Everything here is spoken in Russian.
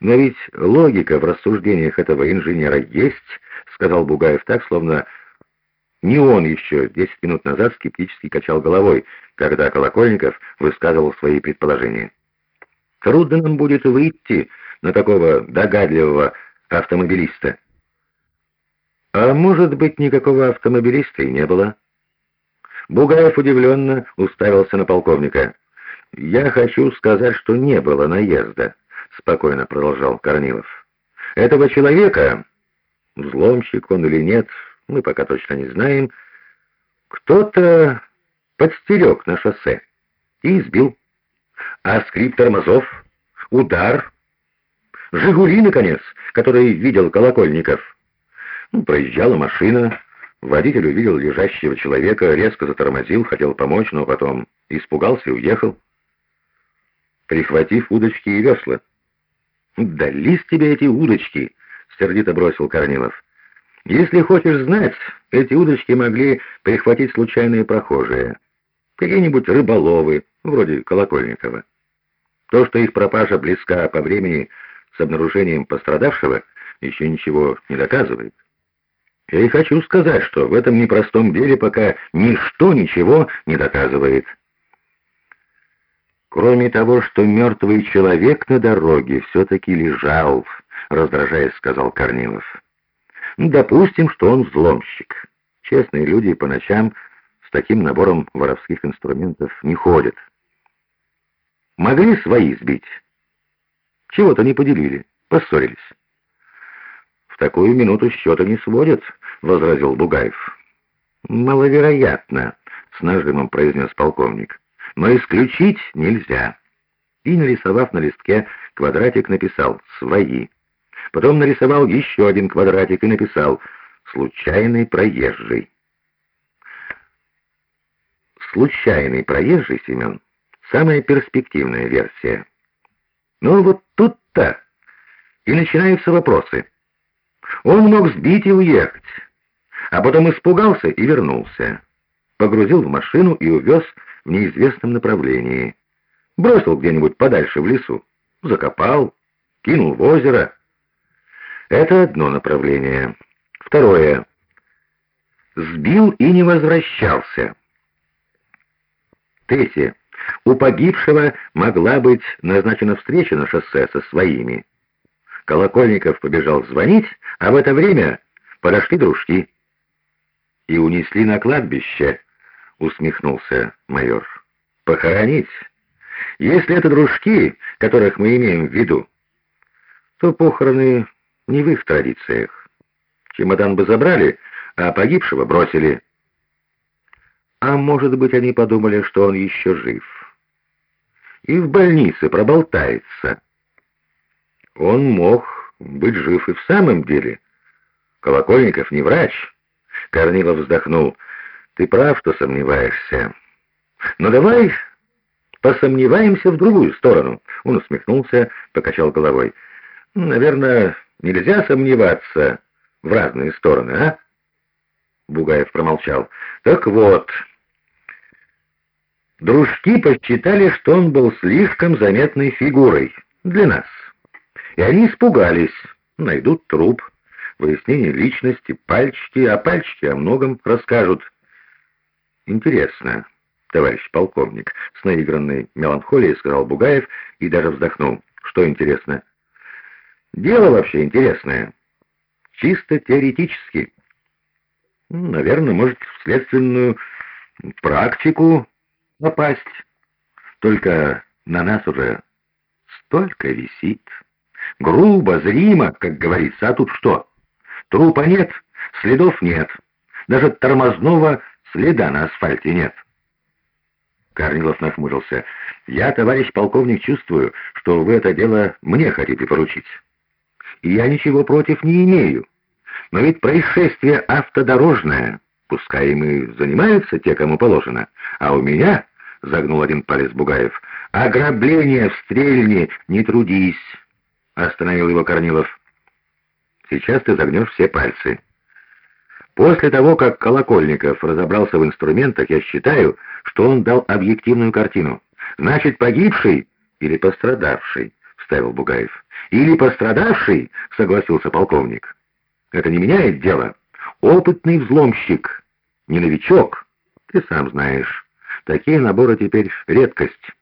Но ведь логика в рассуждениях этого инженера есть, сказал Бугаев так, словно не он еще десять минут назад скептически качал головой, когда Колокольников высказывал свои предположения. Трудно нам будет выйти на такого догадливого автомобилиста. А может быть, никакого автомобилиста и не было? Бугаев удивленно уставился на полковника. «Я хочу сказать, что не было наезда», — спокойно продолжал Корнилов. «Этого человека, взломщик он или нет, мы пока точно не знаем, кто-то подстерег на шоссе и избил. А скрип тормозов, удар, «Жигули», наконец, который видел Колокольников. Ну, проезжала машина, водитель увидел лежащего человека, резко затормозил, хотел помочь, но потом испугался и уехал, прихватив удочки и весла. «Дались тебе эти удочки!» — сердито бросил Корнилов. «Если хочешь знать, эти удочки могли прихватить случайные прохожие. Какие-нибудь рыболовы, вроде Колокольникова. То, что их пропажа близка по времени с обнаружением пострадавшего, еще ничего не доказывает. Я и хочу сказать, что в этом непростом деле пока ничто ничего не доказывает. Кроме того, что мертвый человек на дороге все-таки лежал, раздражаясь, сказал Корнилов. Допустим, что он взломщик. Честные люди по ночам с таким набором воровских инструментов не ходят. Могли свои сбить. Чего-то не поделили, поссорились. «В такую минуту счета не сводят», — возразил Бугаев. «Маловероятно», — с нажимом произнес полковник. «Но исключить нельзя». И, нарисовав на листке квадратик, написал «свои». Потом нарисовал еще один квадратик и написал «случайный проезжий». «Случайный проезжий, Семен, самая перспективная версия». Ну вот тут-то и начинаются вопросы. Он мог сбить и уехать, а потом испугался и вернулся. Погрузил в машину и увез в неизвестном направлении. Бросил где-нибудь подальше в лесу, закопал, кинул в озеро. Это одно направление. Второе. Сбил и не возвращался. Третье. У погибшего могла быть назначена встреча на шоссе со своими. Колокольников побежал звонить, а в это время подошли дружки. «И унесли на кладбище», — усмехнулся майор. «Похоронить? Если это дружки, которых мы имеем в виду, то похороны не в их традициях. Чемодан бы забрали, а погибшего бросили». А может быть, они подумали, что он еще жив. И в больнице проболтается. Он мог быть жив и в самом деле. Колокольников не врач. Корнилов вздохнул. Ты прав, что сомневаешься. Но давай посомневаемся в другую сторону. Он усмехнулся, покачал головой. Наверное, нельзя сомневаться в разные стороны, а? Бугаев промолчал. «Так вот...» Дружки посчитали, что он был слишком заметной фигурой для нас. И они испугались. Найдут труп, выяснение личности, пальчики, а пальчики о многом расскажут. Интересно, товарищ полковник, с наигранной меланхолией сказал Бугаев и даже вздохнул. Что интересно? Дело вообще интересное. Чисто теоретически. Наверное, может, в следственную практику попасть. Только на нас уже столько висит. Грубо, зримо, как говорится, а тут что? Трупа нет, следов нет. Даже тормозного следа на асфальте нет. Корнилов нахмурился. «Я, товарищ полковник, чувствую, что вы это дело мне хотите поручить. И я ничего против не имею. Но ведь происшествие автодорожное, пускай им и занимаются те, кому положено, а у меня, — загнул один палец Бугаев, — ограбление в стрельне, не трудись, — остановил его Корнилов. Сейчас ты загнешь все пальцы. После того, как Колокольников разобрался в инструментах, я считаю, что он дал объективную картину. Значит, погибший или пострадавший, вставил Бугаев. Или пострадавший, согласился полковник. Это не меняет дело. Опытный взломщик, не новичок, ты сам знаешь. Такие наборы теперь редкость.